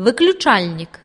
выключальник.